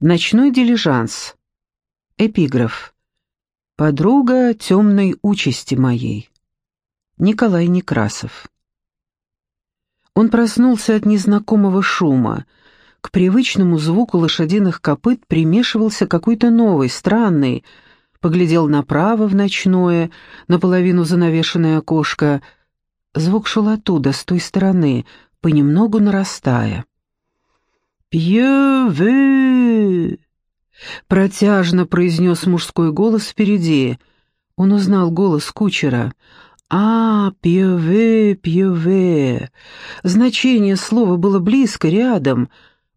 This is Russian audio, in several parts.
Ночной дилижанс. Эпиграф. Подруга темной участи моей. Николай Некрасов. Он проснулся от незнакомого шума. К привычному звуку лошадиных копыт примешивался какой-то новый, странный. Поглядел направо в ночное, наполовину занавешенное окошко. Звук шел оттуда, с той стороны, понемногу нарастая. «Пьевы!» — протяжно произнес мужской голос впереди. Он узнал голос кучера. «А, пьеве, пьеве!» Значение слова было близко, рядом.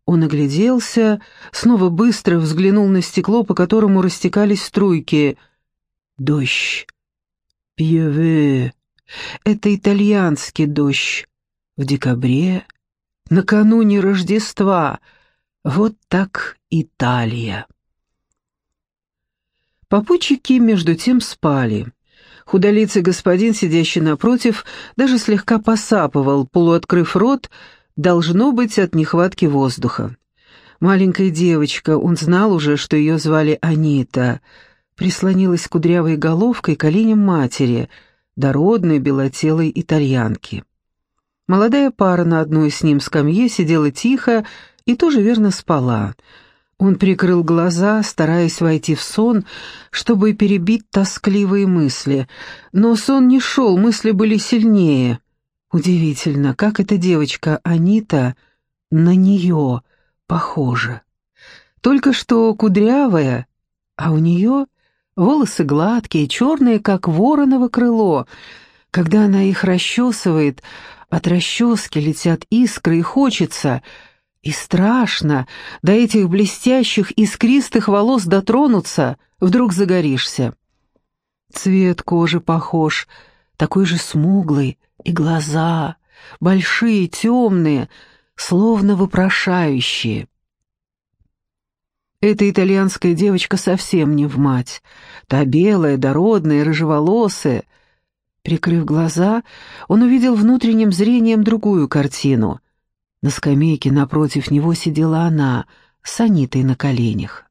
Он огляделся, снова быстро взглянул на стекло, по которому растекались струйки. «Дождь! Пьеве!» Это итальянский дождь. В декабре накануне Рождества. Вот так Италия. Попутчики между тем спали. Худолицый господин, сидящий напротив, даже слегка посапывал, полуоткрыв рот, должно быть от нехватки воздуха. Маленькая девочка, он знал уже, что ее звали Анита, прислонилась кудрявой головкой к оленям матери, дородной белотелой итальянки. Молодая пара на одной с ним скамье сидела тихо и тоже верно спала. Он прикрыл глаза, стараясь войти в сон, чтобы перебить тоскливые мысли. Но сон не шел, мысли были сильнее. Удивительно, как эта девочка Анита на нее похожа. Только что кудрявая, а у нее волосы гладкие, черные, как вороново крыло. Когда она их расчесывает, от расчески летят искры, и хочется, и страшно до этих блестящих искристых волос дотронуться, вдруг загоришься. Цвет кожи похож, такой же смуглый, и глаза, большие, темные, словно вопрошающие. Эта итальянская девочка совсем не в мать. Та белая, дородная, рыжеволосая — Прикрыв глаза, он увидел внутренним зрением другую картину. На скамейке напротив него сидела она, с Анитой на коленях.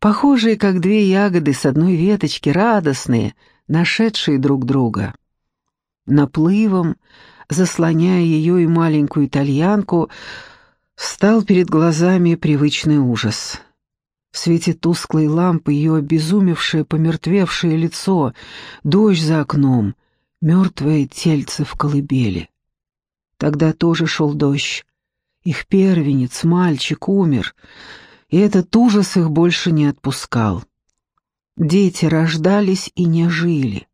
Похожие, как две ягоды с одной веточки, радостные, нашедшие друг друга. Наплывом, заслоняя ее и маленькую итальянку, встал перед глазами привычный ужас. В свете тусклой лампы ее обезумевшее, помертвевшее лицо, дождь за окном — мертвое тельце в колыбели. Тогда тоже шел дождь. Их первенец, мальчик, умер, и этот ужас их больше не отпускал. Дети рождались и не жили.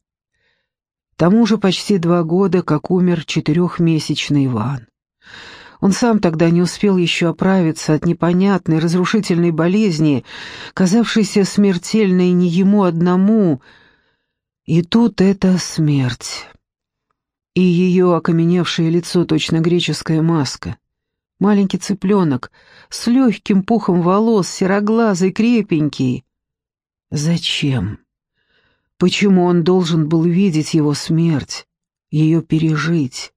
Тому же почти два года, как умер четырехмесячный Иван. Он сам тогда не успел еще оправиться от непонятной разрушительной болезни, казавшейся смертельной не ему одному — и тут эта смерть. И ее окаменевшее лицо, точно греческая маска. Маленький цыпленок с легким пухом волос, сероглазый, крепенький. Зачем? Почему он должен был видеть его смерть, ее пережить?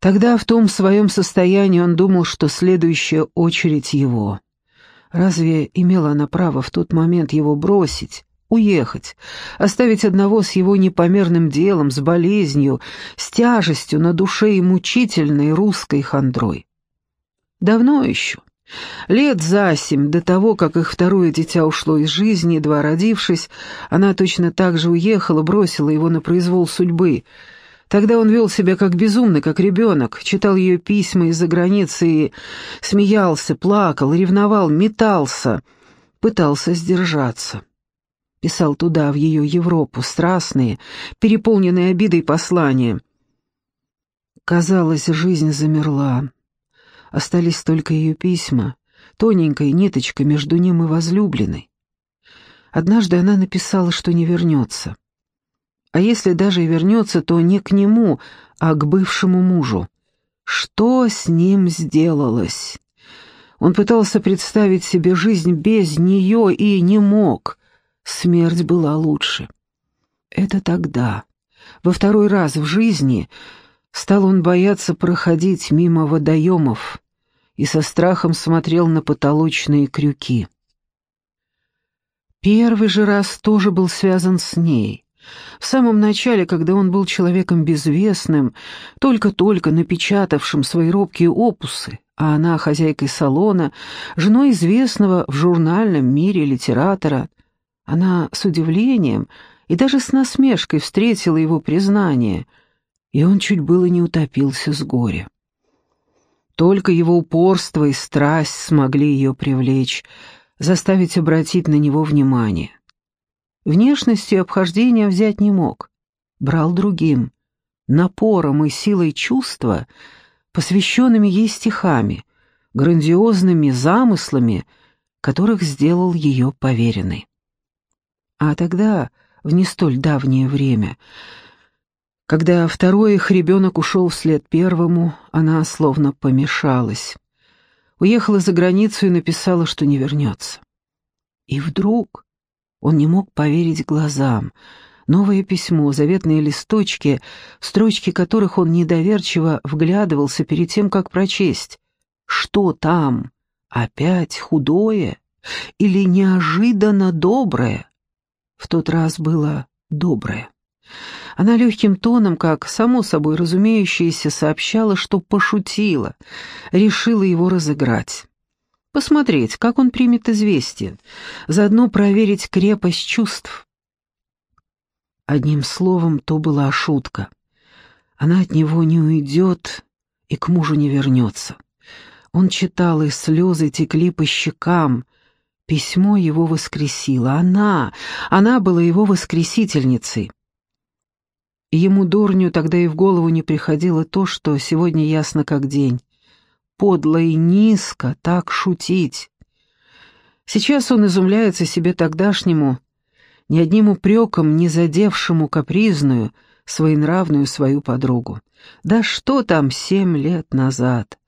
Тогда в том своем состоянии он думал, что следующая очередь его. Разве имела она право в тот момент его бросить, уехать, оставить одного с его непомерным делом, с болезнью, с тяжестью на душе и мучительной русской хандрой. Давно еще, лет за семь до того, как их второе дитя ушло из жизни, едва родившись, она точно так же уехала, бросила его на произвол судьбы. Тогда он вел себя как безумный, как ребенок, читал ее письма из-за границы и смеялся, плакал, ревновал, метался, пытался сдержаться писал туда, в ее Европу, страстные, переполненные обидой послания. Казалось, жизнь замерла. Остались только ее письма, тоненькая ниточка между ним и возлюбленной. Однажды она написала, что не вернется. А если даже и вернется, то не к нему, а к бывшему мужу. Что с ним сделалось? Он пытался представить себе жизнь без нее и не мог — смерть была лучше. Это тогда, во второй раз в жизни, стал он бояться проходить мимо водоемов, и со страхом смотрел на потолочные крюки. Первый же раз тоже был связан с ней. В самом начале, когда он был человеком безвестным, только-только напечатавшим свои робкие опусы, а она хозяйкой салона, женой известного в журнальном мире литератора, она с удивлением и даже с насмешкой встретила его признание, и он чуть было не утопился с горя. Только его упорство и страсть смогли ее привлечь, заставить обратить на него внимание. Внешностью обхождения взять не мог, брал другим, напором и силой чувства, посвященными ей стихами, грандиозными замыслами, которых сделал ее поверенный. А тогда, в не столь давнее время, когда второй их ребенок ушел вслед первому, она словно помешалась. Уехала за границу и написала, что не вернется. И вдруг он не мог поверить глазам. Новое письмо, заветные листочки, строчки которых он недоверчиво вглядывался перед тем, как прочесть. Что там? Опять худое? Или неожиданно доброе? В тот раз было доброе. Она легким тоном, как само собой разумеющееся, сообщала, что пошутила, решила его разыграть. Посмотреть, как он примет известие, заодно проверить крепость чувств. Одним словом, то была шутка. Она от него не уйдет и к мужу не вернется. Он читал, и слезы текли по щекам. Письмо его воскресило. Она, она была его воскресительницей. Ему, дурню, тогда и в голову не приходило то, что сегодня ясно как день. Подло и низко так шутить. Сейчас он изумляется себе тогдашнему, ни одним упреком не задевшему капризную, своенравную свою подругу. Да что там семь лет назад?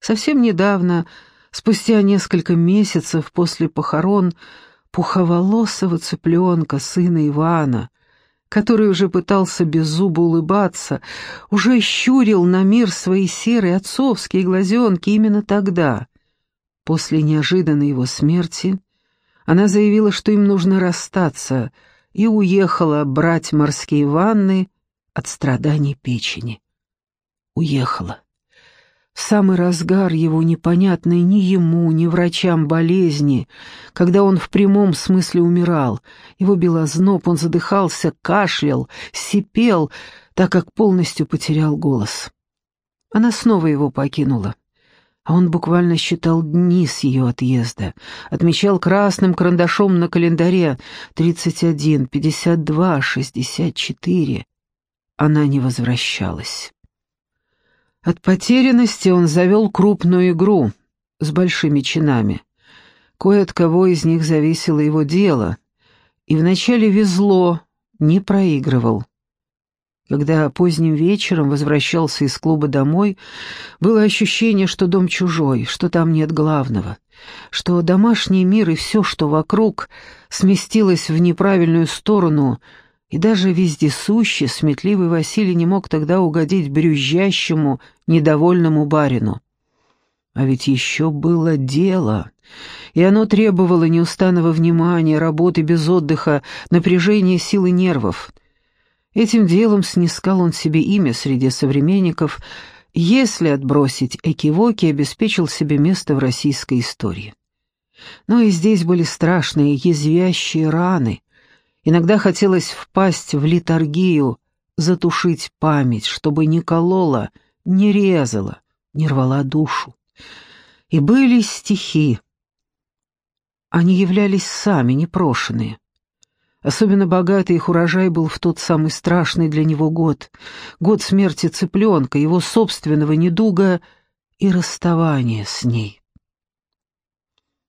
Совсем недавно, спустя несколько месяцев после похорон пуховолосого цыпленка, сына Ивана, который уже пытался без зуба улыбаться, уже щурил на мир свои серые отцовские глазенки именно тогда. После неожиданной его смерти она заявила, что им нужно расстаться, и уехала брать морские ванны от страданий печени. Уехала самый разгар его непонятной ни ему, ни врачам болезни, когда он в прямом смысле умирал. Его бил озноб, он задыхался, кашлял, сипел, так как полностью потерял голос. Она снова его покинула. А он буквально считал дни с ее отъезда, отмечал красным карандашом на календаре тридцать один, пятьдесят два, шестьдесят четыре. Она не возвращалась. От потерянности он завел крупную игру с большими чинами. Кое от кого из них зависело его дело, и вначале везло, не проигрывал. Когда поздним вечером возвращался из клуба домой, было ощущение, что дом чужой, что там нет главного, что домашний мир и все, что вокруг, сместилось в неправильную сторону — и даже вездесущий, сметливый Василий не мог тогда угодить брюзжащему, недовольному барину. А ведь еще было дело, и оно требовало неустанного внимания, работы без отдыха, напряжения сил и нервов. Этим делом снискал он себе имя среди современников, если отбросить экивоки, обеспечил себе место в российской истории. Но и здесь были страшные, язвящие раны, Иногда хотелось впасть в литургию, затушить память, чтобы не колола, не резала, не рвала душу. И были стихи. Они являлись сами, непрошенные. Особенно богатый их урожай был в тот самый страшный для него год, год смерти цыпленка, его собственного недуга и расставания с ней.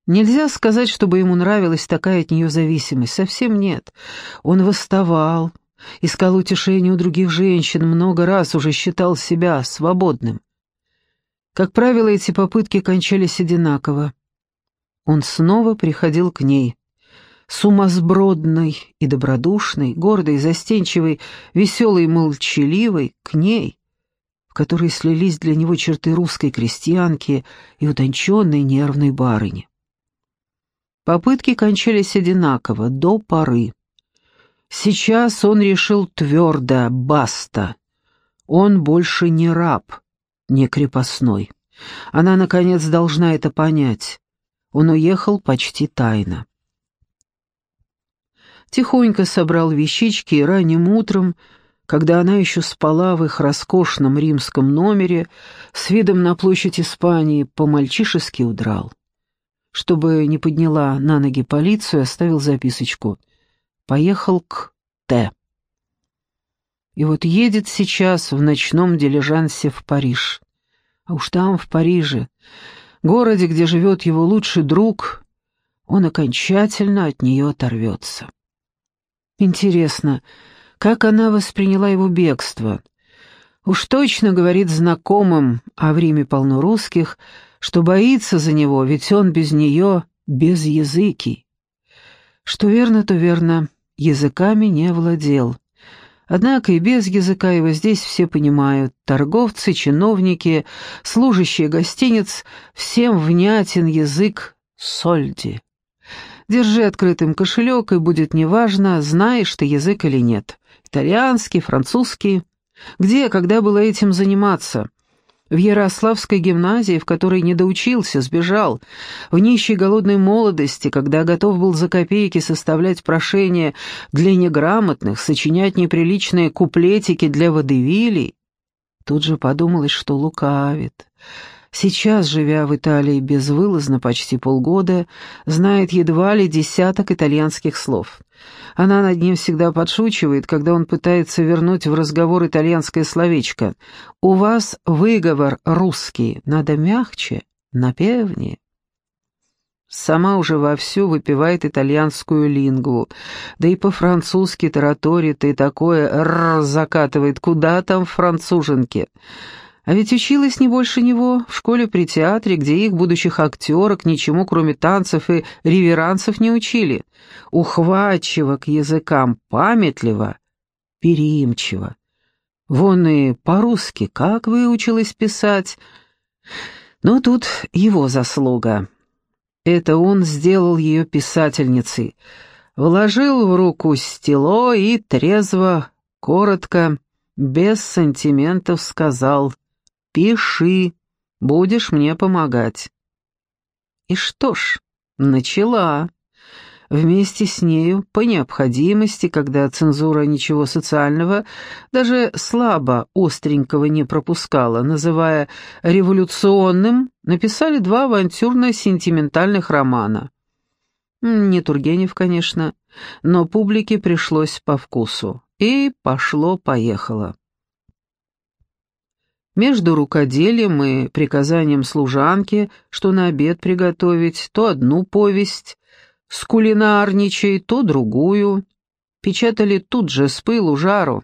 Нельзя сказать, чтобы ему нравилась такая от нее зависимость, совсем нет. Он восставал, искал утешения у других женщин, много раз уже считал себя свободным. Как правило, эти попытки кончались одинаково. Он снова приходил к ней, сумасбродной и добродушной, гордой, застенчивой, веселой и молчаливой, к ней, которой слились для него черты русской крестьянки и утонченной нервной барыни. Попытки кончались одинаково, до поры. Сейчас он решил твердо, баста. Он больше не раб, не крепостной. Она, наконец, должна это понять. Он уехал почти тайно. Тихонько собрал вещички и ранним утром, когда она еще спала в их роскошном римском номере, с видом на площадь Испании, по-мальчишески удрал. Чтобы не подняла на ноги полицию, оставил записочку. Поехал к Т. И вот едет сейчас в ночном дилижансе в Париж. А уж там, в Париже, городе, где живет его лучший друг, он окончательно от нее оторвется. Интересно, как она восприняла его бегство? Уж точно говорит знакомым, а в Риме полно русских, что боится за него, ведь он без нее без языки. Что верно, то верно, языками не владел. Однако и без языка его здесь все понимают. Торговцы, чиновники, служащие гостиниц, всем внятен язык сольди. Держи открытым кошелек, и будет неважно, знаешь ты язык или нет. Итальянский, французский. Где, когда было этим заниматься? В Ярославской гимназии, в которой не доучился, сбежал. В нищей голодной молодости, когда готов был за копейки составлять прошения для неграмотных, сочинять неприличные куплетики для водевилей. Тут же подумалось, что лукавит. Сейчас, живя в Италии безвылазно почти полгода, знает едва ли десяток итальянских слов. Она над ним всегда подшучивает, когда он пытается вернуть в разговор итальянское словечко. «У вас выговор русский, надо мягче, напевнее». Сама уже вовсю выпивает итальянскую лингву, да и по-французски тараторит и такое «р» закатывает, куда там француженке. А ведь училась не больше него в школе при театре, где их, будущих актерок, ничему, кроме танцев и реверансов, не учили. Ухватчиво к языкам, памятливо, переимчиво. Вон и по-русски как выучилась писать. Но тут его заслуга. Это он сделал ее писательницей. Вложил в руку стело и трезво, коротко, без сантиментов сказал — Пиши, будешь мне помогать». И что ж, начала. Вместе с нею, по необходимости, когда цензура ничего социального, даже слабо остренького не пропускала, называя революционным, написали два авантюрно-сентиментальных романа. Не Тургенев, конечно, но публике пришлось по вкусу. И пошло-поехало. Между рукоделием и приказанием служанки, что на обед приготовить, то одну повесть, с кулинарничей, то другую. Печатали тут же с пылу жару,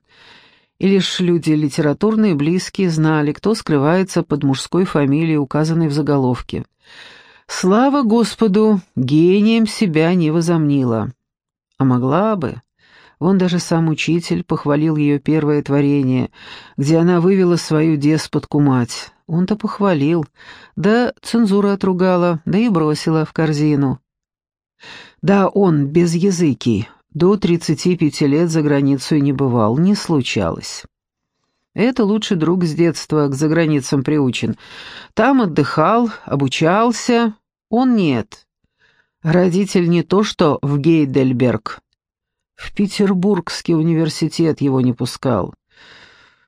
и лишь люди литературные близкие знали, кто скрывается под мужской фамилией, указанной в заголовке. Слава Господу, гением себя не возомнила. А могла бы. Он даже сам учитель похвалил ее первое творение, где она вывела свою деспотку-мать. Он-то похвалил, да цензура отругала, да и бросила в корзину. Да, он без языки, до 35 лет за границу не бывал, не случалось. Это лучший друг с детства к заграницам приучен. Там отдыхал, обучался, он нет. Родитель не то что в Гейдельберг, в Петербургский университет его не пускал.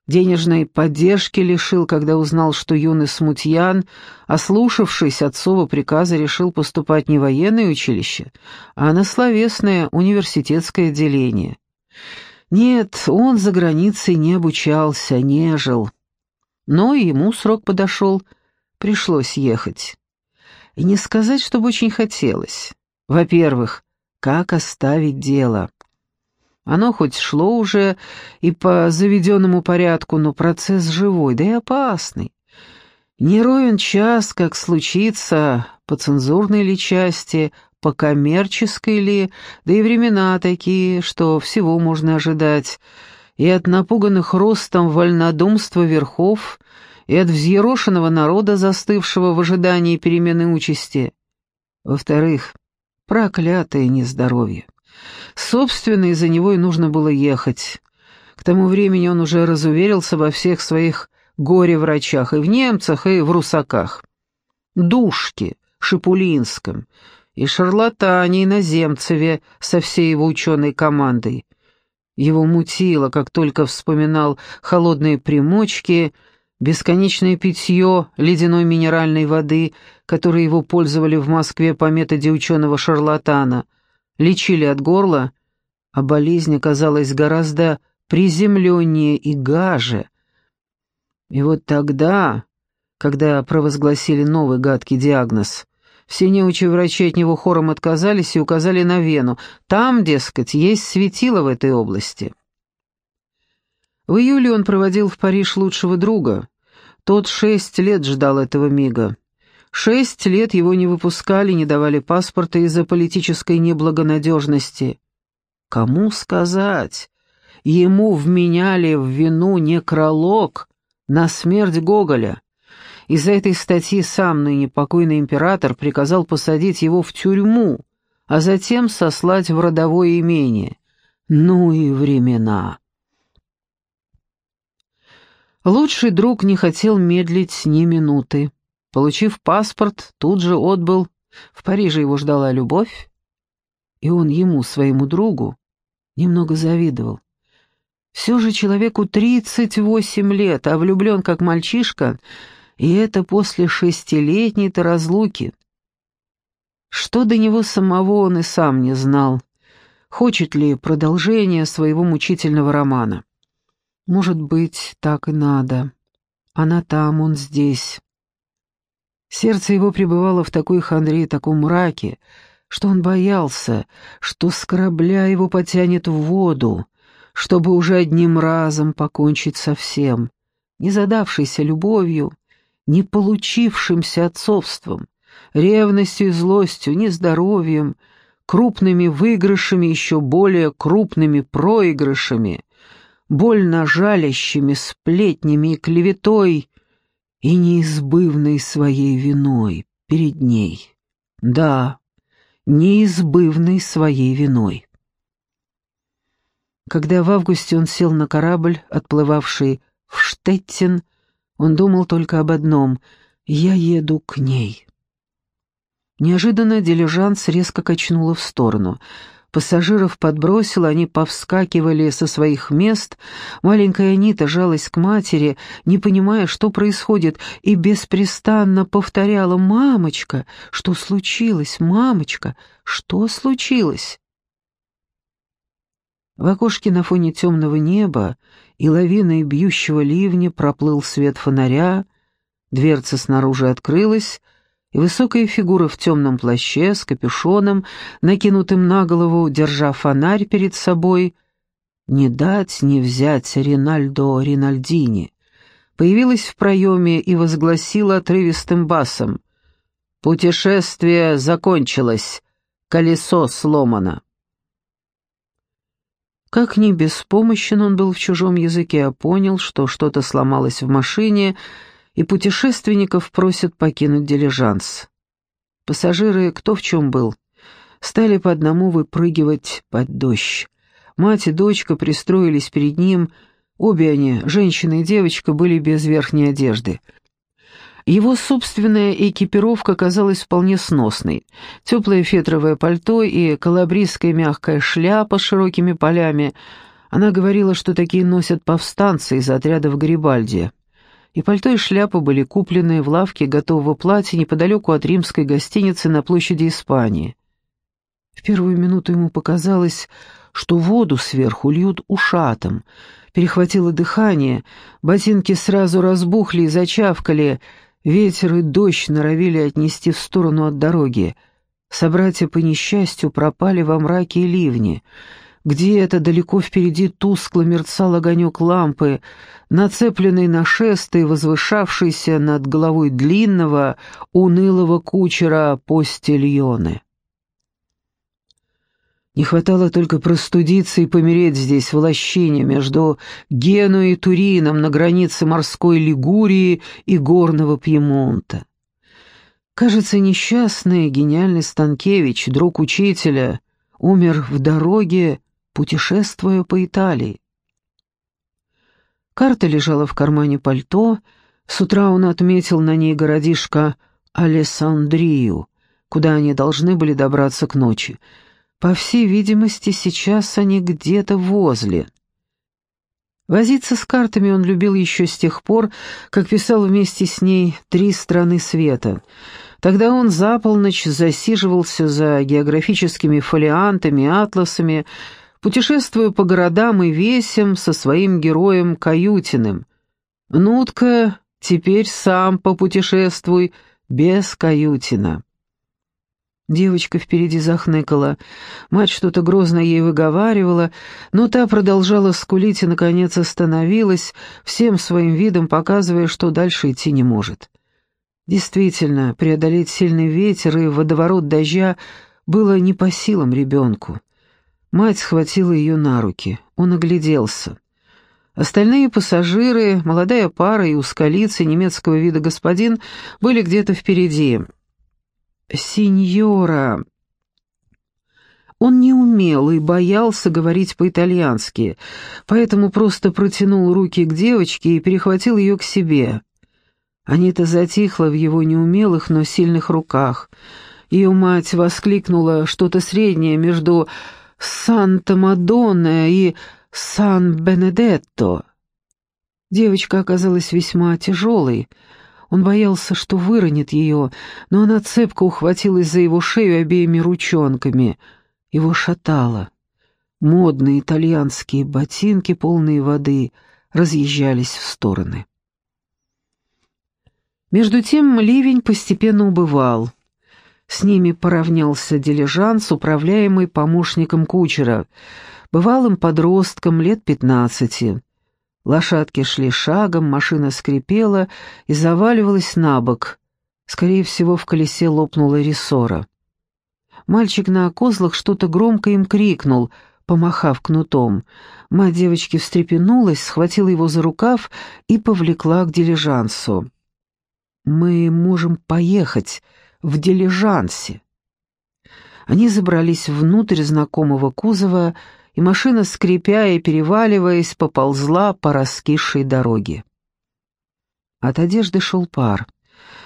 Денежной поддержки лишил, когда узнал, что юный смутьян, ослушавшись отцова приказа, решил поступать не в военное училище, а на словесное университетское отделение. Нет, он за границей не обучался, не жил. Но ему срок подошел, пришлось ехать. И не сказать, чтобы очень хотелось. Во-первых, как оставить дело? Оно хоть шло уже и по заведенному порядку, но процесс живой, да и опасный. Не ровен час, как случится, по цензурной ли части, по коммерческой ли, да и времена такие, что всего можно ожидать. и от напуганных ростом вольнодумства верхов, и от взъерошенного народа, застывшего в ожидании перемены участи. Во-вторых, проклятое нездоровье. Собственно, из-за него и нужно было ехать. К тому времени он уже разуверился во всех своих горе-врачах, и в немцах, и в русаках. Душке, Шипулинском, и шарлатане иноземцеве со всей его ученой командой. Его мутило, как только вспоминал холодные примочки, бесконечное питье ледяной минеральной воды, которой его пользовали в Москве по методе ученого-шарлатана, лечили от горла, а болезнь оказалась гораздо приземленнее и гаже. И вот тогда, когда провозгласили новый гадкий диагноз, все неучи врачи от него хором отказались и указали на Вену. Там, дескать, есть светило в этой области. В июле он проводил в Париж лучшего друга. Тот шесть лет ждал этого мига. Шесть лет его не выпускали, не давали паспорта из-за политической неблагонадежности. Кому сказать? Ему вменяли в вину некролог на смерть Гоголя. Из-за этой статьи сам ныне покойный император приказал посадить его в тюрьму, а затем сослать в родовое имение. Ну и времена. Лучший друг не хотел медлить ни минуты. Получив паспорт, тут же отбыл. В Париже его ждала любовь, и он ему, своему другу, немного завидовал. Все же человеку 38 лет, а влюблен как мальчишка — и это после шестилетней-то разлуки. Что до него самого он и сам не знал. Хочет ли продолжение своего мучительного романа? Может быть, так и надо. Она там, он здесь. Сердце его пребывало в такой хандре и таком мраке, что он боялся, что с корабля его потянет в воду, чтобы уже одним разом покончить со всем, не задавшейся любовью, не получившимся отцовством, ревностью и злостью, нездоровьем, крупными выигрышами, еще более крупными проигрышами, больно жалящими сплетнями и клеветой и неизбывной своей виной перед ней. Да, неизбывной своей виной. Когда в августе он сел на корабль, отплывавший в Штеттин, он думал только об одном — «Я еду к ней». Неожиданно дилижанс резко качнуло в сторону. Пассажиров подбросило, они повскакивали со своих мест. Маленькая Анита жалась к матери, не понимая, что происходит, и беспрестанно повторяла «Мамочка, что случилось? Мамочка, что случилось?» В окошке на фоне темного неба и лавиной бьющего ливня проплыл свет фонаря, дверца снаружи открылась, высокая фигура в темном плаще с капюшоном, накинутым на голову, держа фонарь перед собой, не дать не взять Ринальдо Ринальдини, появилась в проеме и возгласила отрывистым басом. «Путешествие закончилось, колесо сломано». Как ни беспомощен он был в чужом языке, а понял, что что-то сломалось в машине, и путешественников просят покинуть дилижанс. Пассажиры, кто в чем был, стали по одному выпрыгивать под дождь. Мать и дочка пристроились перед ним, обе они, женщина и девочка, были без верхней одежды — его собственная экипировка казалась вполне сносной. Теплое фетровое пальто и калабрийская мягкая шляпа с широкими полями. Она говорила, что такие носят повстанцы из отрядов Гарибальди. И пальто и шляпа были куплены в лавке готового платья неподалеку от римской гостиницы на площади Испании. В первую минуту ему показалось, что воду сверху льют ушатом. Перехватило дыхание, ботинки сразу разбухли и зачавкали — Ветер и дождь норовили отнести в сторону от дороги. Собратья по несчастью пропали во мраке и ливне. Где-то далеко впереди тускло мерцал огонек лампы, нацепленный на шест и возвышавшийся над головой длинного, унылого кучера постельоны. Не хватало только простудиться и помереть здесь, в лощине, между Генуей и Турином, на границе морской Лигурии и горного Пьемонта. Кажется, несчастный гениальный Станкевич, друг учителя, умер в дороге, путешествуя по Италии. Карта лежала в кармане пальто, с утра он отметил на ней городишко Алессандрию, куда они должны были добраться к ночи. По всей видимости, сейчас они где-то возле. Возиться с картами он любил еще с тех пор, как писал вместе с ней «Три страны света». Тогда он за полночь засиживался за географическими фолиантами, атласами, путешествуя по городам и весям со своим героем Каютиным. «Нутка, теперь сам попутешествуй без Каютина». Девочка впереди захныкала. Мать что-то грозно ей выговаривала, но та продолжала скулить и, наконец, остановилась, всем своим видом показывая, что дальше идти не может. Действительно, преодолеть сильный ветер и водоворот дождя было не по силам ребенку. Мать схватила ее на руки. Он огляделся. Остальные пассажиры, молодая пара и узколицый немецкого вида господин, были где-то впереди — «Синьора...» Он не умел и боялся говорить по-итальянски, поэтому просто протянул руки к девочке и перехватил ее к себе. Анита затихла в его неумелых, но сильных руках. Ее мать воскликнула что-то среднее между «Санта-Мадонна» и «Сан-Бенедетто». Девочка оказалась весьма тяжелой, он боялся, что выронит ее, но она цепко ухватилась за его шею обеими ручонками. Его шатало. Модные итальянские ботинки, полные воды, разъезжались в стороны. Между тем ливень постепенно убывал. С ними поравнялся дилижанс, управляемый помощником кучера, бывалым подростком лет пятнадцати. Лошадки шли шагом, машина скрипела и заваливалась на бок. Скорее всего, в колесе лопнула рессора. Мальчик на козлах что-то громко им крикнул, помахав кнутом. Мать девочки встрепенулась, схватила его за рукав и повлекла к дилижансу. «Мы можем поехать в дилижансе». Они забрались внутрь знакомого кузова и машина, скрипя и переваливаясь, поползла по раскисшей дороге. От одежды шел пар.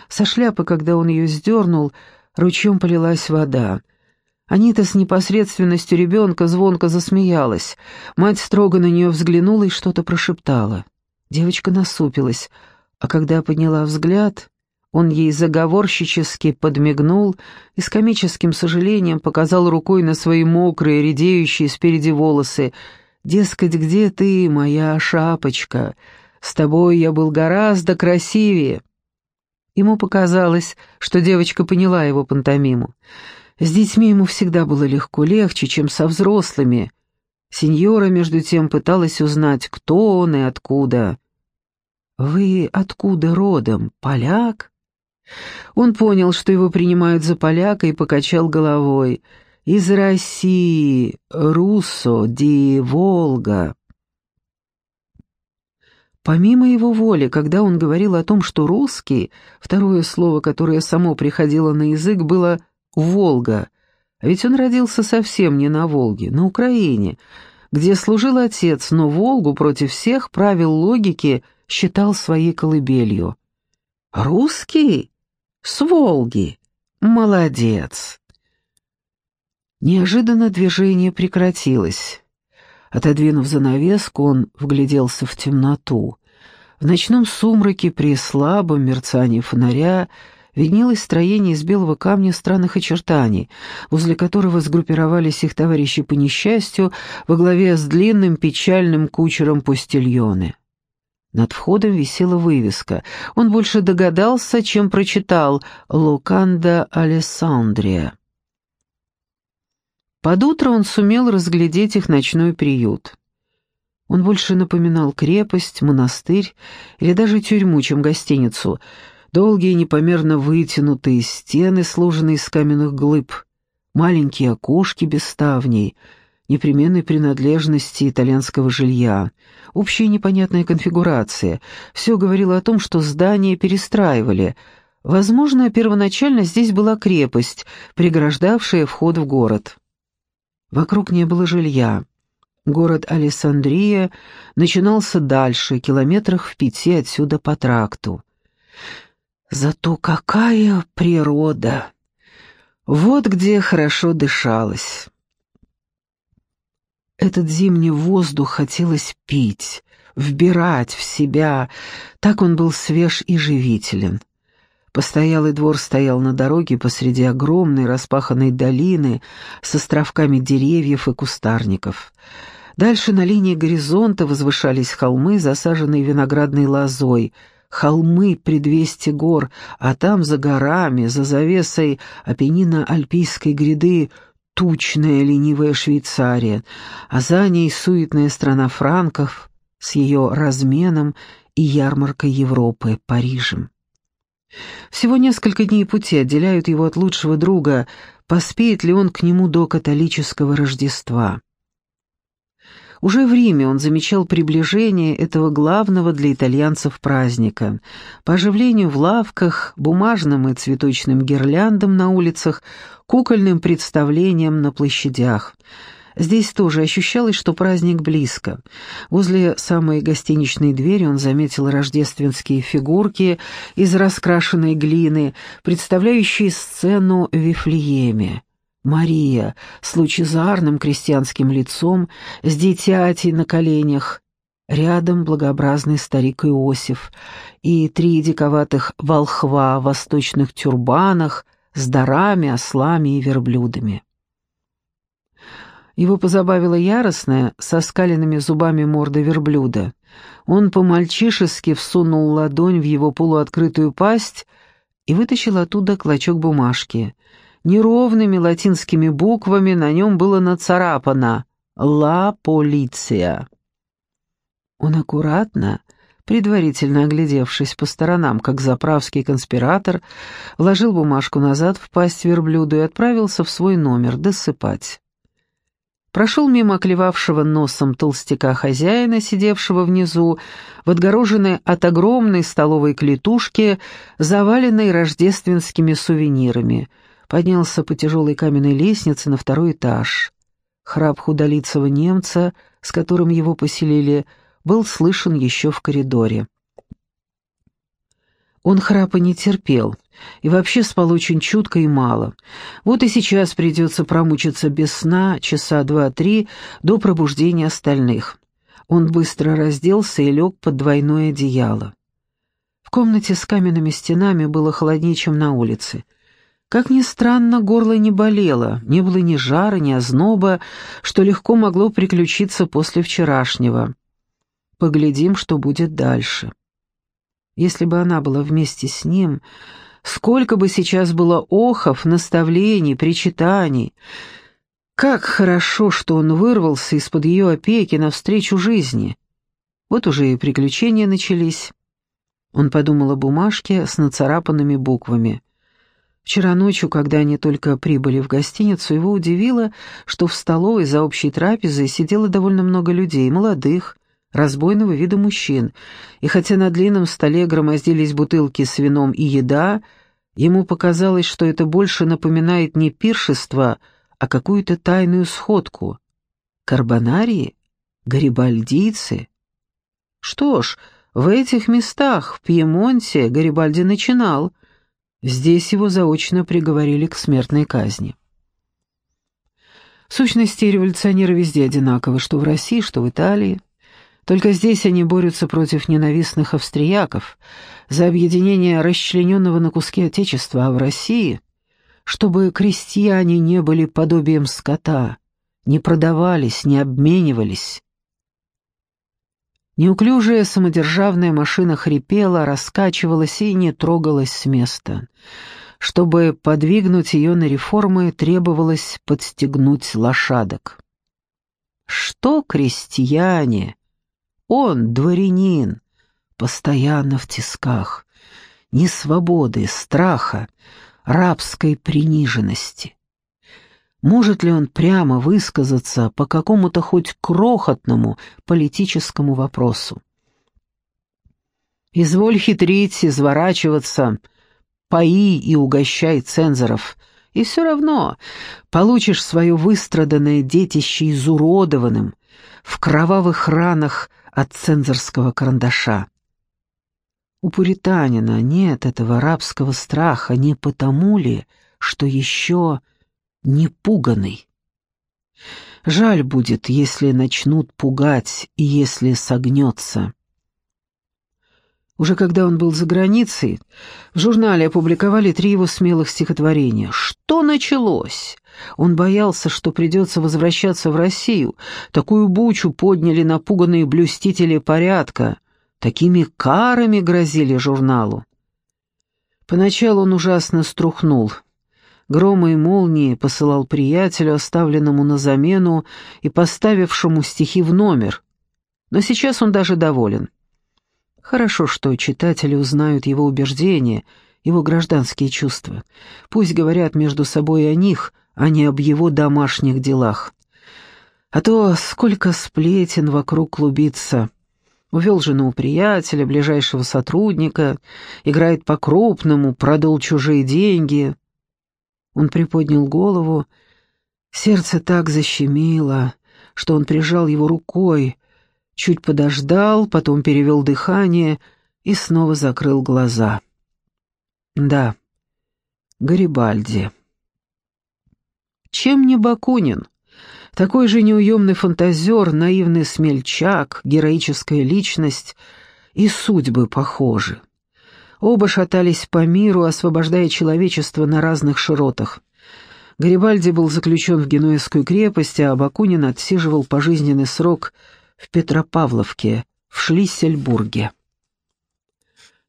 Со шляпы, когда он ее сдернул, ручьем полилась вода. Анита с непосредственностью ребенка звонко засмеялась. Мать строго на нее взглянула и что-то прошептала. Девочка насупилась, а когда подняла взгляд, он ей заговорщически подмигнул и с комическим сожалением показал рукой на свои мокрые, редеющие спереди волосы. «Дескать, где ты, моя шапочка? С тобой я был гораздо красивее». Ему показалось, что девочка поняла его пантомиму. С детьми ему всегда было легко, легче, чем со взрослыми. Сеньора, между тем, пыталась узнать, кто он и откуда. «Вы откуда родом? Поляк?» Он понял, что его принимают за поляка, и покачал головой. «Из России, Руссо, Ди, Волга». Помимо его воли, когда он говорил о том, что русский, второе слово, которое само приходило на язык, было «Волга», а ведь он родился совсем не на Волге, на Украине, где служил отец, но Волгу против всех правил логики считал своей колыбелью. «Русский?» С Волги. Молодец. Неожиданно движение прекратилось. Отодвинув занавеску, он вгляделся в темноту. В ночном сумраке при слабом мерцании фонаря виднелось строение из белого камня странных очертаний, возле которого сгруппировались их товарищи по несчастью во главе с длинным печальным кучером Пустильоне. Над входом висела вывеска. Он больше догадался, чем прочитал «Луканда Алессандрия». Под утро он сумел разглядеть их ночной приют. Он больше напоминал крепость, монастырь или даже тюрьму, чем гостиницу. Долгие непомерно вытянутые стены, сложенные из каменных глыб, маленькие окошки без ставней, непременной принадлежности итальянского жилья, общая непонятная конфигурация. Все говорило о том, что здание перестраивали. Возможно, первоначально здесь была крепость, преграждавшая вход в город. Вокруг не было жилья. Город Алессандрия начинался дальше, километрах в пяти отсюда по тракту. Зато какая природа! Вот где хорошо дышалось. Этот зимний воздух хотелось пить, вбирать в себя, так он был свеж и живителен. Постоялый двор стоял на дороге посреди огромной распаханной долины с островками деревьев и кустарников. Дальше на линии горизонта возвышались холмы, засаженные виноградной лозой, холмы предвести гор, а там за горами, за завесой Апеннина-Альпийской гряды тучная ленивая Швейцария, а за ней суетная страна франков с ее разменом и ярмаркой Европы, Парижем. Всего несколько дней пути отделяют его от лучшего друга, поспеет ли он к нему до католического Рождества. Уже в Риме он замечал приближение этого главного для итальянцев праздника. По оживлению в лавках, бумажным и цветочным гирляндам на улицах, кукольным представлениям на площадях – Здесь тоже ощущалось, что праздник близко. Возле самой гостиничной двери он заметил рождественские фигурки из раскрашенной глины, представляющие сцену Вифлееме. Мария с лучезарным крестьянским лицом, с дитятей на коленях, рядом благообразный старик Иосиф и три диковатых волхва в восточных тюрбанах с дарами, ослами и верблюдами. Его позабавила яростная, со скаленными зубами морда верблюда. Он по-мальчишески всунул ладонь в его полуоткрытую пасть и вытащил оттуда клочок бумажки. Неровными латинскими буквами на нем было нацарапано «Ла полиция». Он аккуратно, предварительно оглядевшись по сторонам, как заправский конспиратор, вложил бумажку назад в пасть верблюду и отправился в свой номер досыпать прошел мимо клевавшего носом толстяка хозяина, сидевшего внизу, в отгороженной от огромной столовой клетушки, заваленной рождественскими сувенирами, поднялся по тяжелой каменной лестнице на второй этаж. Храп худолицего немца, с которым его поселили, был слышен еще в коридоре. Он храпа не терпел и вообще спал очень чутко и мало. Вот и сейчас придется промучиться без сна часа два-три до пробуждения остальных. Он быстро разделся и лег под двойное одеяло. В комнате с каменными стенами было холоднее, чем на улице. Как ни странно, горло не болело, не было ни жара, ни озноба, что легко могло приключиться после вчерашнего. Поглядим, что будет дальше. Если бы она была вместе с ним, сколько бы сейчас было охов, наставлений, причитаний. Как хорошо, что он вырвался из-под ее опеки навстречу жизни. Вот уже и приключения начались. Он подумал о бумажке с нацарапанными буквами. Вчера ночью, когда они только прибыли в гостиницу, его удивило, что в столовой за общей трапезой сидело довольно много людей, молодых, разбойного вида мужчин, и хотя на длинном столе громоздились бутылки с вином и еда, ему показалось, что это больше напоминает не пиршество, а какую-то тайную сходку. Карбонарии? Гарибальдийцы? Что ж, в этих местах, в Пьемонте, Гарибальди начинал. Здесь его заочно приговорили к смертной казни. В сущности, революционеры везде одинаковы, что в России, что в Италии. Только здесь они борются против ненавистных австрияков за объединение расчлененного на куски Отечества, а в России, чтобы крестьяне не были подобием скота, не продавались, не обменивались. Неуклюжая самодержавная машина хрипела, раскачивалась и не трогалась с места. Чтобы подвигнуть ее на реформы, требовалось подстегнуть лошадок. Что крестьяне? Он, дворянин, постоянно в тисках, ни свободы, страха, рабской приниженности. Может ли он прямо высказаться по какому-то хоть крохотному политическому вопросу? «Изволь хитрить, изворачиваться, пои и угощай цензоров», и все равно получишь свое выстраданное детище изуродованным, в кровавых ранах от цензорского карандаша. У пуританина нет этого рабского страха не потому ли, что еще не пуганный. Жаль будет, если начнут пугать и если согнется. Уже когда он был за границей, в журнале опубликовали три его смелых стихотворения. Что началось? Он боялся, что придется возвращаться в Россию. Такую бучу подняли напуганные блюстители порядка. Такими карами грозили журналу. Поначалу он ужасно струхнул. Громы и молнии посылал приятелю, оставленному на замену и поставившему стихи в номер. Но сейчас он даже доволен. Хорошо, что читатели узнают его убеждения, его гражданские чувства. Пусть говорят между собой о них, а не об его домашних делах. А то сколько сплетен вокруг клубится. Увел жену у приятеля, ближайшего сотрудника, играет по-крупному, продал чужие деньги. Он приподнял голову, сердце так защемило, что он прижал его рукой, чуть подождал, потом перевел дыхание и снова закрыл глаза. Да, Гарибальди. Чем не Бакунин? Такой же неуемный фантазер, наивный смельчак, героическая личность и судьбы похожи. Оба шатались по миру, освобождая человечество на разных широтах. Гарибальди был заключен в Генуэзскую крепость, а Бакунин отсиживал пожизненный срок в Петропавловке, в Шлиссельбурге.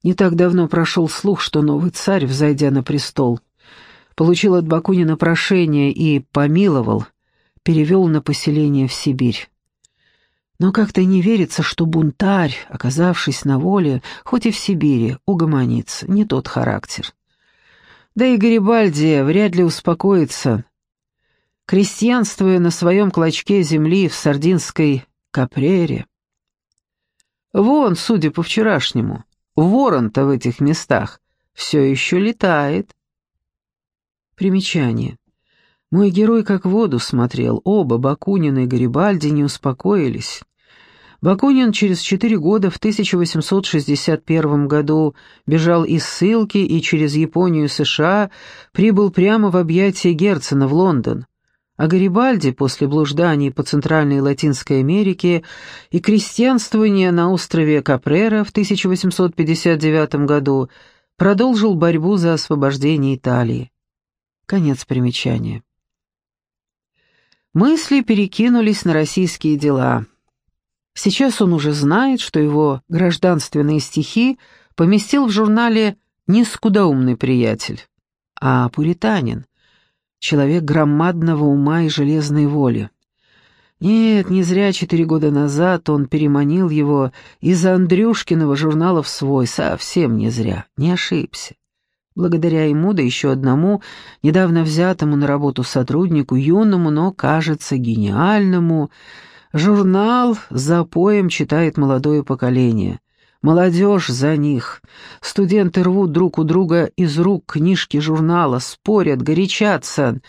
Не так давно прошел слух, что новый царь, взойдя на престол, получил от Бакунина прошение и помиловал, перевел на поселение в Сибирь. Но как-то не верится, что бунтарь, оказавшись на воле, хоть и в Сибири, угомонится, не тот характер. Да и Гарибальди вряд ли успокоится. Крестьянствуя на своем клочке земли в сардинской Капрере. Вон, судя по вчерашнему, ворон-то в этих местах все еще летает. Примечание. Мой герой как воду смотрел, оба, Бакунин и Гарибальди, не успокоились. Бакунин через четыре года в 1861 году бежал из ссылки и через Японию и США прибыл прямо в объятия Герцена в Лондон а Гарибальди после блужданий по Центральной Латинской Америке и крестьянствования на острове Капрера в 1859 году продолжил борьбу за освобождение Италии. Конец примечания. Мысли перекинулись на российские дела. Сейчас он уже знает, что его гражданственные стихи поместил в журнале не скудоумный приятель, а пуританин, человек громадного ума и железной воли. Нет, не зря четыре года назад он переманил его из Андрюшкиного журнала в свой, совсем не зря, не ошибся. Благодаря ему, да еще одному, недавно взятому на работу сотруднику, юному, но, кажется, гениальному, журнал за поем читает молодое поколение. Молодежь за них. Студенты рвут друг у друга из рук книжки журнала, спорят, горячатся.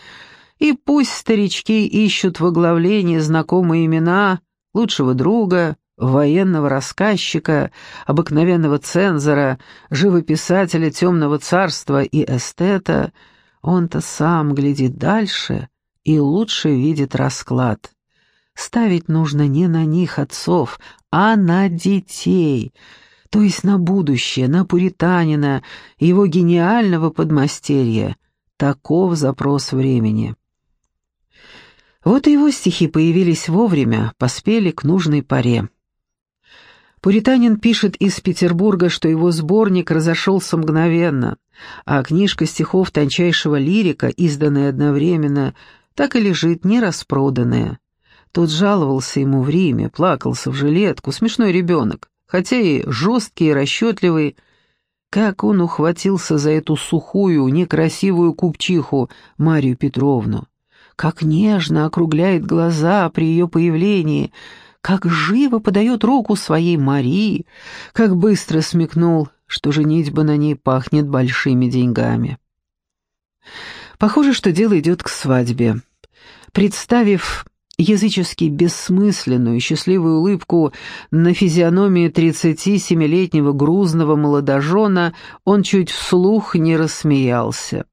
И пусть старички ищут в оглавлении знакомые имена лучшего друга, военного рассказчика, обыкновенного цензора, живописателя темного царства и эстета, он-то сам глядит дальше и лучше видит расклад. Ставить нужно не на них, отцов, а на детей — то есть на будущее, на пуританина и его гениального подмастерья. Таков запрос времени. Вот и его стихи появились вовремя, поспели к нужной паре. Пуританин пишет из Петербурга, что его сборник разошелся мгновенно, а книжка стихов тончайшего лирика, изданная одновременно, так и лежит нераспроданная. Тот жаловался ему в Риме, плакался в жилетку, смешной ребенок хотя и жесткий и расчетливый, как он ухватился за эту сухую, некрасивую купчиху Марию Петровну. как нежно округляет глаза при ее появлении, как живо подает руку своей Марии, как быстро смекнул, что женитьба на ней пахнет большими деньгами. Похоже, что дело идет к свадьбе. Представив язычески бессмысленную счастливую улыбку на физиономии 37-летнего грузного молодожена, он чуть вслух не рассмеялся.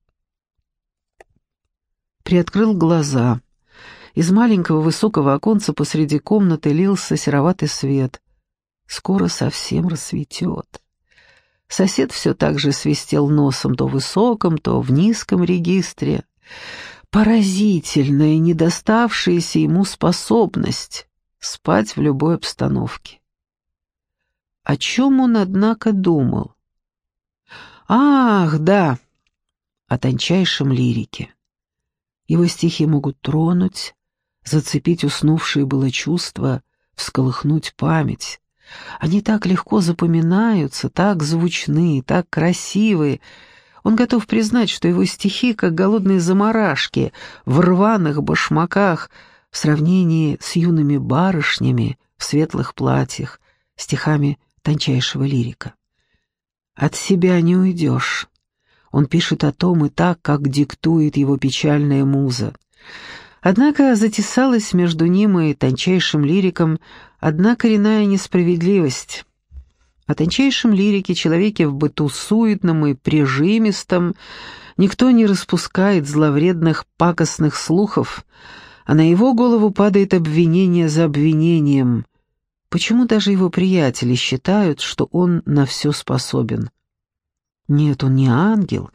Приоткрыл глаза. Из маленького высокого оконца посреди комнаты лился сероватый свет. Скоро совсем рассветет. Сосед все так же свистел носом то в высоком, то в низком регистре. Поразительная, недоставшаяся ему способность спать в любой обстановке. О чем он, однако, думал? Ах, да, о тончайшем лирике. Его стихи могут тронуть, зацепить уснувшие было чувства, всколыхнуть память. Они так легко запоминаются, так звучны, так красивы. Он готов признать, что его стихи, как голодные заморашки, в рваных башмаках, в сравнении с юными барышнями в светлых платьях, стихами тончайшего лирика. От себя не уйдешь. Он пишет о том и так, как диктует его печальная муза. Однако затесалась между ним и тончайшим лириком одна коренная несправедливость. О тончайшем лирике, человеке в быту суетном и прижимистом, никто не распускает зловредных пакостных слухов, а на его голову падает обвинение за обвинением. Почему даже его приятели считают, что он на все способен? Нет, он не ангел,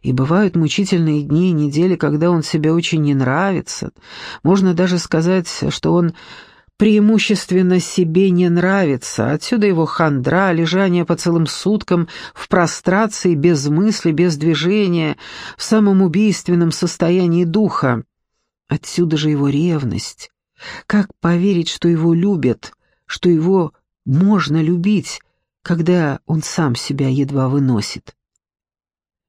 и бывают мучительные дни и недели, когда он себе очень не нравится. Можно даже сказать, что он преимущественно себе не нравится. Отсюда его хандра, лежание по целым суткам в прострации, без мысли, без движения, в самом убийственном состоянии духа. Отсюда же его ревность. Как поверить, что его любят, что его можно любить, когда он сам себя едва выносит.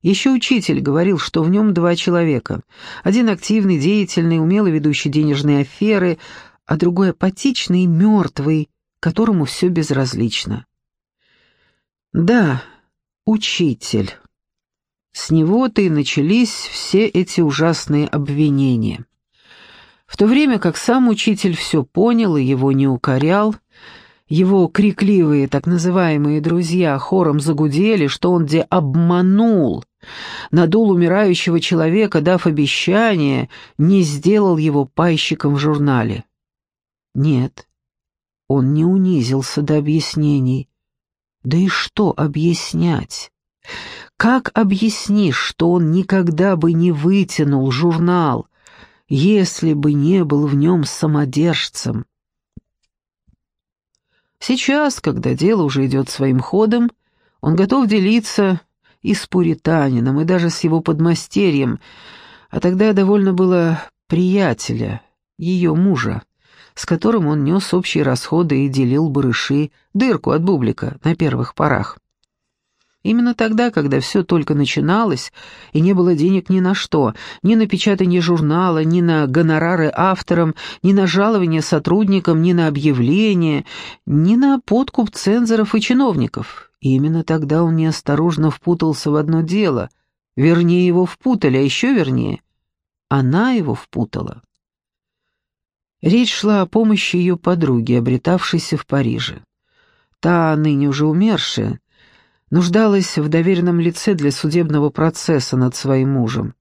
Еще учитель говорил, что в нем два человека. Один активный, деятельный, умело ведущий денежные аферы, а другой апатичный мертвый, которому все безразлично. Да, учитель. С него-то и начались все эти ужасные обвинения. В то время как сам учитель все понял и его не укорял, его крикливые так называемые друзья хором загудели, что он где обманул, надул умирающего человека, дав обещание, не сделал его пайщиком в журнале. Нет, он не унизился до объяснений. Да и что объяснять? Как объяснишь, что он никогда бы не вытянул журнал, если бы не был в нем самодержцем? Сейчас, когда дело уже идет своим ходом, он готов делиться и с пуританином, и даже с его подмастерьем, а тогда довольно было приятеля, ее мужа, с которым он нес общие расходы и делил барыши, дырку от бублика на первых порах. Именно тогда, когда все только начиналось, и не было денег ни на что, ни на печатание журнала, ни на гонорары авторам, ни на жалования сотрудникам, ни на объявления, ни на подкуп цензоров и чиновников. И именно тогда он неосторожно впутался в одно дело. Вернее, его впутали, а еще вернее, она его впутала. Речь шла о помощи ее подруги, обретавшейся в Париже. Та, ныне уже умершая, нуждалась в доверенном лице для судебного процесса над своим мужем.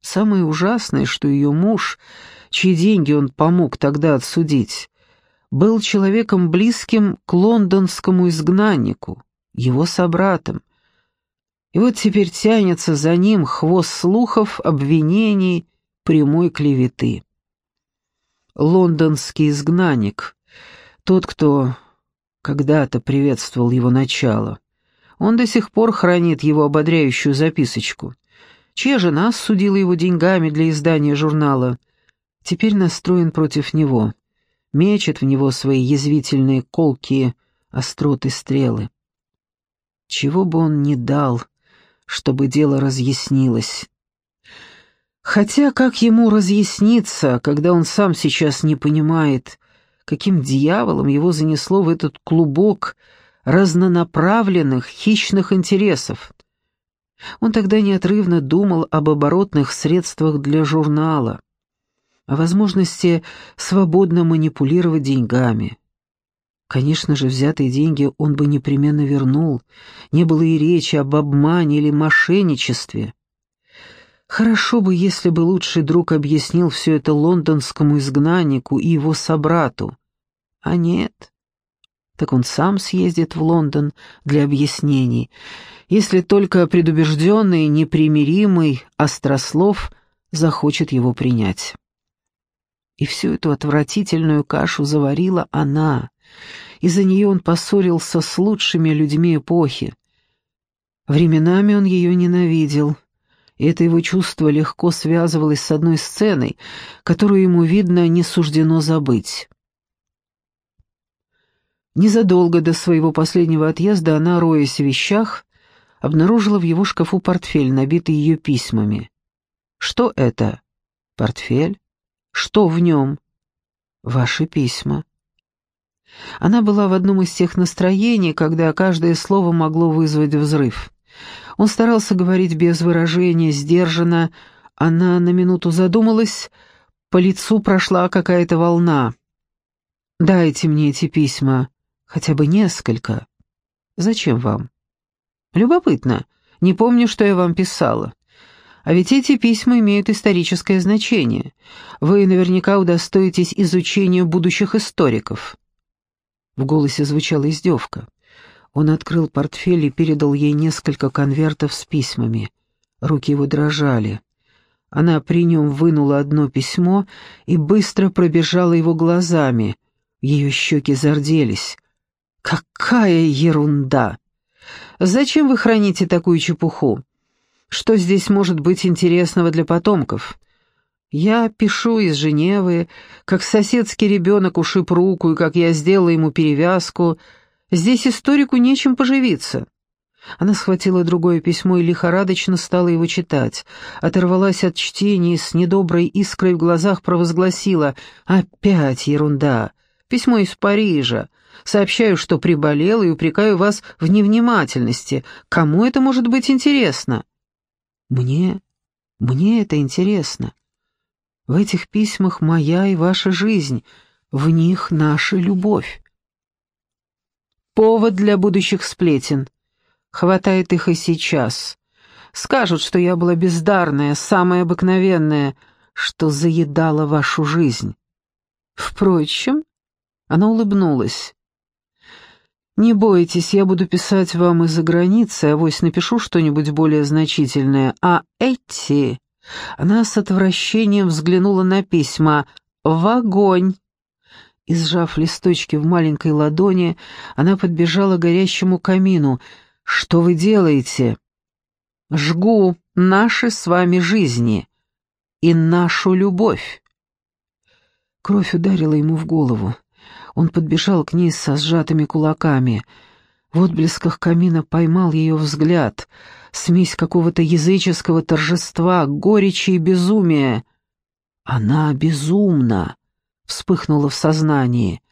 Самое ужасное, что ее муж, чьи деньги он помог тогда отсудить, был человеком близким к лондонскому изгнаннику, его собратом. И вот теперь тянется за ним хвост слухов, обвинений, прямой клеветы. Лондонский изгнанник, тот, кто когда-то приветствовал его начало. Он до сих пор хранит его ободряющую записочку. Чья жена судила его деньгами для издания журнала? Теперь настроен против него. Мечет в него свои язвительные колкие остроты стрелы. Чего бы он ни дал, чтобы дело разъяснилось. Хотя как ему разъясниться, когда он сам сейчас не понимает, каким дьяволом его занесло в этот клубок разнонаправленных хищных интересов? Он тогда неотрывно думал об оборотных средствах для журнала, о возможности свободно манипулировать деньгами. Конечно же, взятые деньги он бы непременно вернул, не было и речи об обмане или мошенничестве. Хорошо бы, если бы лучший друг объяснил все это лондонскому изгнаннику и его собрату. А нет. Так он сам съездит в Лондон для объяснений, если только предубежденный, непримиримый Острослов захочет его принять. И всю эту отвратительную кашу заварила она. Из-за нее он поссорился с лучшими людьми эпохи. Временами он ее ненавидел, это его чувство легко связывалось с одной сценой, которую ему, видно, не суждено забыть. Незадолго до своего последнего отъезда она, роясь в вещах, обнаружила в его шкафу портфель, набитый ее письмами. «Что это?» «Портфель?» «Что в нем?» «Ваши письма». Она была в одном из тех настроений, когда каждое слово могло вызвать взрыв. Он старался говорить без выражения, сдержанно. Она на минуту задумалась, по лицу прошла какая-то волна. «Дайте мне эти письма, хотя бы несколько. Зачем вам?» Любопытно. Не помню, что я вам писала. А ведь эти письма имеют историческое значение. Вы наверняка удостоитесь изучения будущих историков». В голосе звучала издевка. Он открыл портфель и передал ей несколько конвертов с письмами. Руки его дрожали. Она при нем вынула одно письмо и быстро пробежала его глазами. Ее щеки зарделись. «Какая ерунда!» Зачем вы храните такую чепуху? Что здесь может быть интересного для потомков? Я пишу из Женевы, как соседский ребенок ушиб руку, и как я сделала ему перевязку. Здесь историку нечем поживиться». Она схватила другое письмо и лихорадочно стала его читать. Оторвалась от чтения и с недоброй искрой в глазах провозгласила «Опять ерунда! Письмо из Парижа! Сообщаю, что приболел, и упрекаю вас в невнимательности. Кому это может быть интересно?» «Мне? Мне это интересно. В этих письмах моя и ваша жизнь, в них наша любовь. Повод для будущих сплетен. Хватает их и сейчас. Скажут, что я была бездарная, самая обыкновенная, что заедала вашу жизнь. Впрочем, она улыбнулась. «Не бойтесь, я буду писать вам из-за границы, а вось напишу что-нибудь более значительное. А эти...» Она с отвращением взглянула на письма. «В огонь!» И, сжав листочки в маленькой ладони, она подбежала к горящему камину. «Что вы делаете?» «Жгу наши с вами жизни и нашу любовь». Кровь ударила ему в голову. Он подбежал к ней со сжатыми кулаками. В отблесках камина поймал ее взгляд, смесь какого-то языческого торжества, горечи и безумия. «Она безумна!» — вспыхнула в сознании.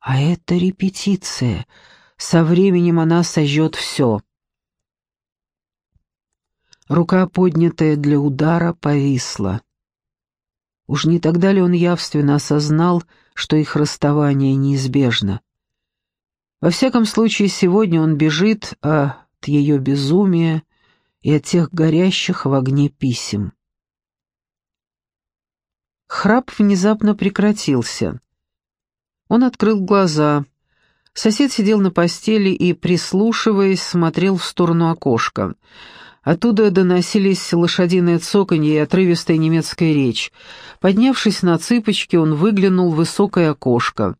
«А это репетиция. Со временем она сожжет все». Рука, поднятая для удара, повисла. Уж не тогда ли он явственно осознал, что их расставание неизбежно? Во всяком случае, сегодня он бежит от ее безумия и от тех горящих в огне писем. Храп внезапно прекратился. Он открыл глаза. Сосед сидел на постели и, прислушиваясь, смотрел в сторону окошка — Оттуда доносились лошадиное цоканье и отрывистая немецкая речь. Поднявшись на цыпочки, он выглянул в высокое окошко.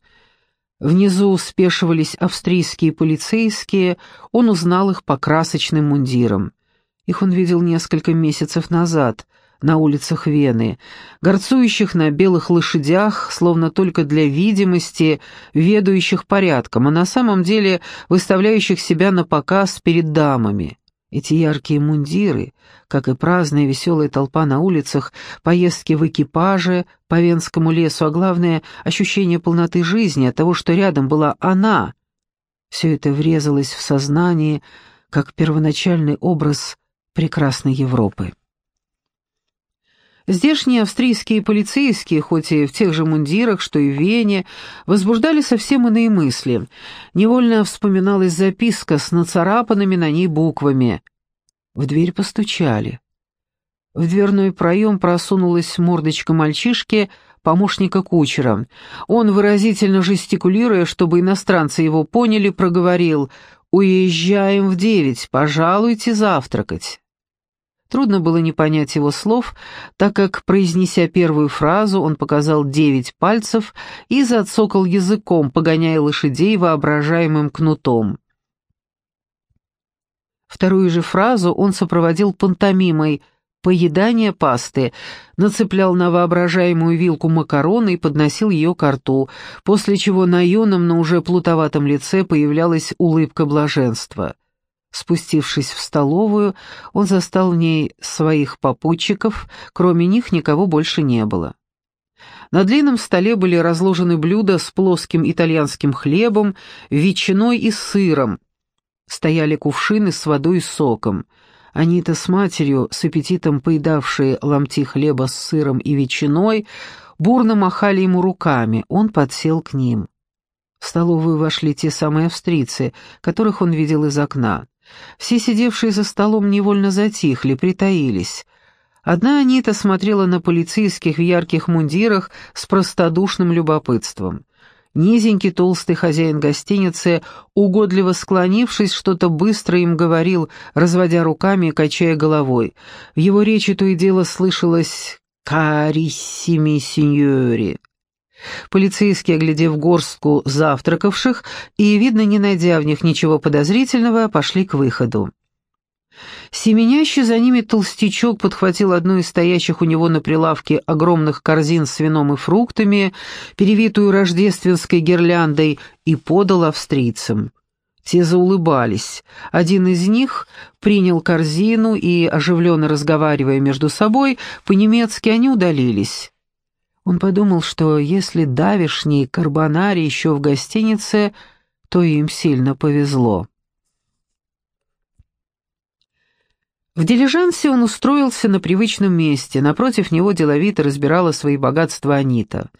Внизу спешивались австрийские полицейские, он узнал их по красочным мундирам. Их он видел несколько месяцев назад, на улицах Вены, горцующих на белых лошадях, словно только для видимости, ведающих порядком, а на самом деле выставляющих себя на показ перед дамами. Эти яркие мундиры, как и праздная веселая толпа на улицах, поездки в экипаже по Венскому лесу, а главное — ощущение полноты жизни от того, что рядом была она. Все это врезалось в сознание, как первоначальный образ прекрасной Европы. Здешние австрийские полицейские, хоть и в тех же мундирах, что и в Вене, возбуждали совсем иные мысли. Невольно вспоминалась записка с нацарапанными на ней буквами. В дверь постучали. В дверной проем просунулась мордочка мальчишки, помощника кучера. Он, выразительно жестикулируя, чтобы иностранцы его поняли, проговорил «Уезжаем в девять, пожалуйте завтракать». Трудно было не понять его слов, так как, произнеся первую фразу, он показал девять пальцев и зацокал языком, погоняя лошадей воображаемым кнутом. Вторую же фразу он сопроводил пантомимой «поедание пасты», нацеплял на воображаемую вилку макароны и подносил ее к рту, после чего на юном, но уже плутоватом лице появлялась улыбка блаженства. Спустившись в столовую, он застал в ней своих попутчиков, кроме них никого больше не было. На длинном столе были разложены блюда с плоским итальянским хлебом, ветчиной и сыром. Стояли кувшины с водой и соком. Они-то с матерью, с аппетитом поедавшие ломти хлеба с сыром и ветчиной, бурно махали ему руками, он подсел к ним. В столовую вошли те самые австрийцы, которых он видел из окна. Все сидевшие за столом невольно затихли, притаились. Одна Анита смотрела на полицейских в ярких мундирах с простодушным любопытством. Низенький толстый хозяин гостиницы, угодливо склонившись, что-то быстро им говорил, разводя руками и качая головой. В его речи то и дело слышалось «кариссими сеньори». Полицейские, оглядев горстку завтракавших и, видно, не найдя в них ничего подозрительного, пошли к выходу. Семенящий за ними толстячок подхватил одну из стоящих у него на прилавке огромных корзин с вином и фруктами, перевитую рождественской гирляндой, и подал австрийцам. Те заулыбались. Один из них принял корзину и, оживленно разговаривая между собой, по-немецки они удалились. Он подумал, что если давишний карбонари еще в гостинице, то им сильно повезло. В дилижансе он устроился на привычном месте, напротив него деловито разбирала свои богатства Анита.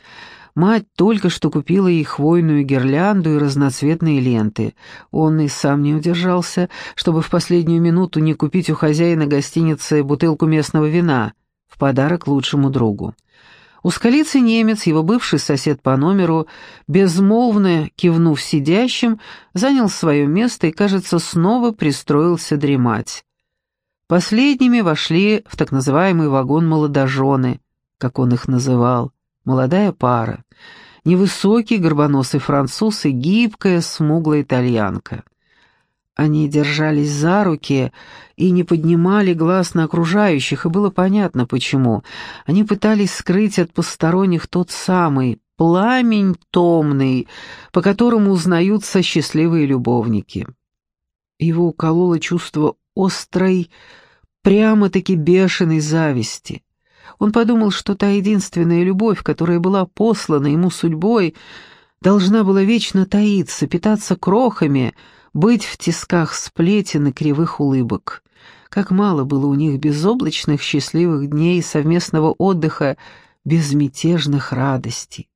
Мать только что купила ей хвойную гирлянду и разноцветные ленты. Он и сам не удержался, чтобы в последнюю минуту не купить у хозяина гостиницы бутылку местного вина в подарок лучшему другу. Ускалицый немец, его бывший сосед по номеру, безмолвно кивнув сидящим, занял свое место и, кажется, снова пристроился дремать. Последними вошли в так называемый вагон молодожены, как он их называл, молодая пара, невысокий горбоносый француз и гибкая смуглая итальянка. Они держались за руки и не поднимали глаз на окружающих, и было понятно, почему. Они пытались скрыть от посторонних тот самый пламень томный, по которому узнаются счастливые любовники. Его укололо чувство острой, прямо-таки бешеной зависти. Он подумал, что та единственная любовь, которая была послана ему судьбой, должна была вечно таиться, питаться крохами — быть в тисках сплетен и кривых улыбок. Как мало было у них безоблачных счастливых дней совместного отдыха, безмятежных радостей.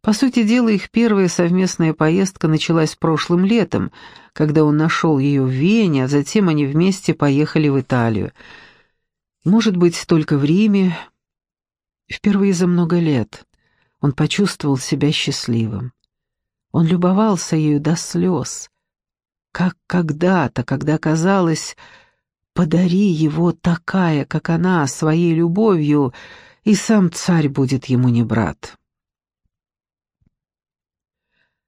По сути дела, их первая совместная поездка началась прошлым летом, когда он нашел ее в Вене, а затем они вместе поехали в Италию. Может быть, только в Риме. Впервые за много лет он почувствовал себя счастливым. Он любовался ею до слез, как когда-то, когда казалось, подари его такая, как она, своей любовью, и сам царь будет ему не брат.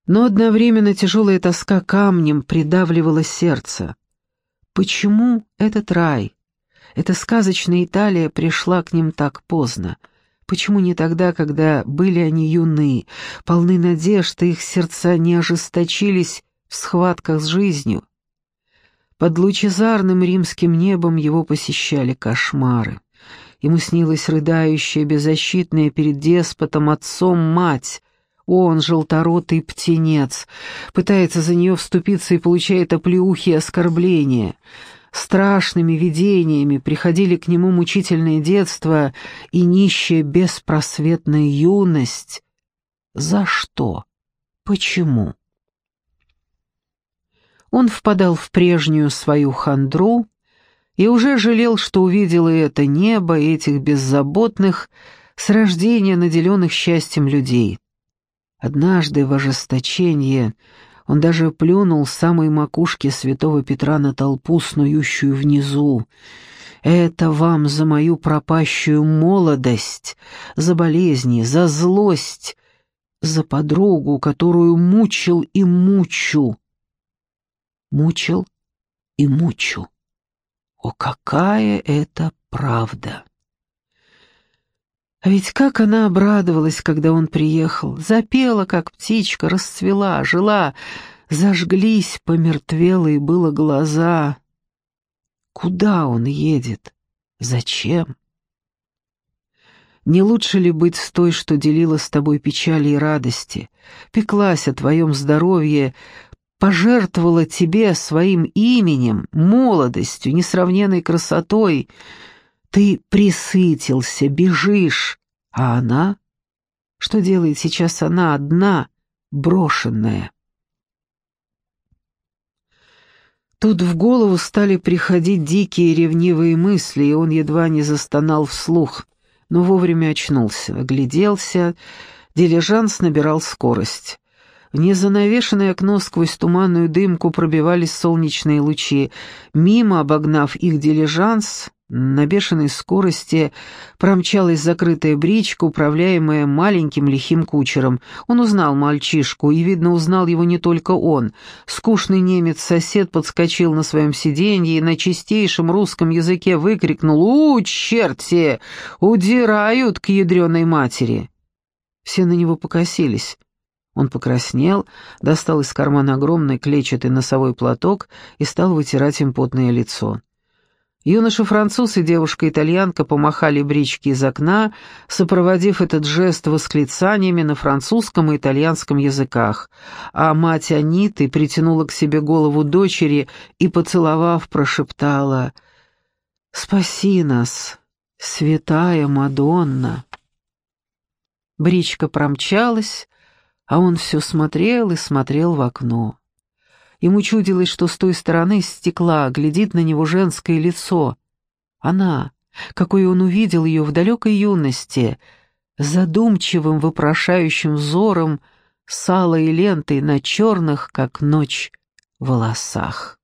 Но одновременно тяжелая тоска камнем придавливала сердце. Почему этот рай, эта сказочная Италия пришла к ним так поздно? Почему не тогда, когда были они юны, полны надежд, их сердца не ожесточились в схватках с жизнью. Под лучезарным римским небом его посещали кошмары. Ему снилась рыдающая, беззащитная перед деспотом, отцом мать. Он, желторотый птенец, пытается за нее вступиться и получает оплеухи и оскорбления. Страшными видениями приходили к нему мучительное детство и нищая беспросветная юность. За что? Почему? Он впадал в прежнюю свою хандру и уже жалел, что увидел и это небо, и этих беззаботных, с рождения наделенных счастьем людей. Однажды в ожесточении он даже плюнул самой макушки святого Петра на толпу, снующую внизу. «Это вам за мою пропащую молодость, за болезни, за злость, за подругу, которую мучил и мучу» мучил и мучу. О, какая это правда! А ведь как она обрадовалась, когда он приехал, запела, как птичка, расцвела, жила, зажглись помертвелые было глаза. Куда он едет? Зачем? Не лучше ли быть с той, что делила с тобой печали и радости, пеклась о твоем здоровье, пожертвовала тебе своим именем, молодостью, несравненной красотой. Ты присытился, бежишь, а она? Что делает сейчас она одна, брошенная? Тут в голову стали приходить дикие ревнивые мысли, и он едва не застонал вслух, но вовремя очнулся, огляделся, дилижанс набирал скорость. В незанавешенное окно сквозь туманную дымку пробивались солнечные лучи. Мимо, обогнав их дилижанс, на бешеной скорости промчалась закрытая бричка, управляемая маленьким лихим кучером. Он узнал мальчишку, и, видно, узнал его не только он. Скучный немец-сосед подскочил на своем сиденье и на чистейшем русском языке выкрикнул «У, черти! Удирают к ядреной матери!» Все на него покосились. Он покраснел, достал из кармана огромный клетчатый носовой платок и стал вытирать им потное лицо. Юноша-француз и девушка-итальянка помахали брички из окна, сопроводив этот жест восклицаниями на французском и итальянском языках, а мать Аниты притянула к себе голову дочери и, поцеловав, прошептала «Спаси нас, святая Мадонна!» Бричка промчалась, а он все смотрел и смотрел в окно. Ему чудилось, что с той стороны стекла глядит на него женское лицо. Она, какой он увидел ее в далекой юности, задумчивым вопрошающим взором, с алой лентой на черных, как ночь, волосах.